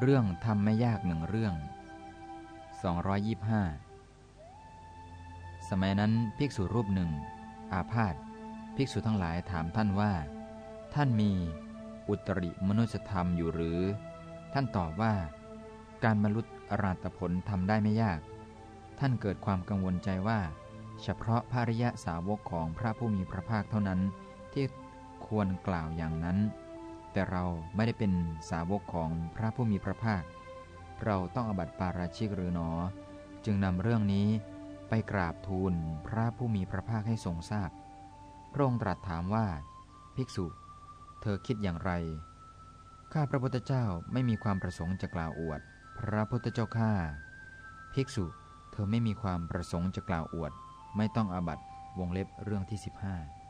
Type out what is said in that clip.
เรื่องทำไม่ยากหนึ่งเรื่อง 225 สมัยนั้นภิกษุรูปหนึ่ง อาพาธภิกษุทั้งหลายถามท่านว่า ท่านมีอุตริมนุสธรรมอยู่หรือ ท่านตอบว่า การบรรลุอราตผลทำได้ไม่ยาก ท่านเกิดความกังวลใจว่า เฉพาะภริยะสาวกของพระผู้มีพระภาคเท่านั้นที่ควรกล่าวอย่างนั้น แต่เราไม่ได้เป็นสาวกของพระผู้มีพระภาค เราต้องอบัติปาราชิกหรือหนอ จึงนำเรื่องนี้ไปกราบทูลพระผู้มีพระภาคให้ทรงทราบพระองค์ตรัสถามว่า ภิกษุ เธอคิดอย่างไร ข้าพระพุทธเจ้าไม่มีความประสงค์จะกล่าวอวด พระพุทธเจ้าข้า ภิกษุ เธอไม่มีความประสงค์จะกล่าวอวด ไม่ต้องอาบัตวงเล็บเรื่องที่ 15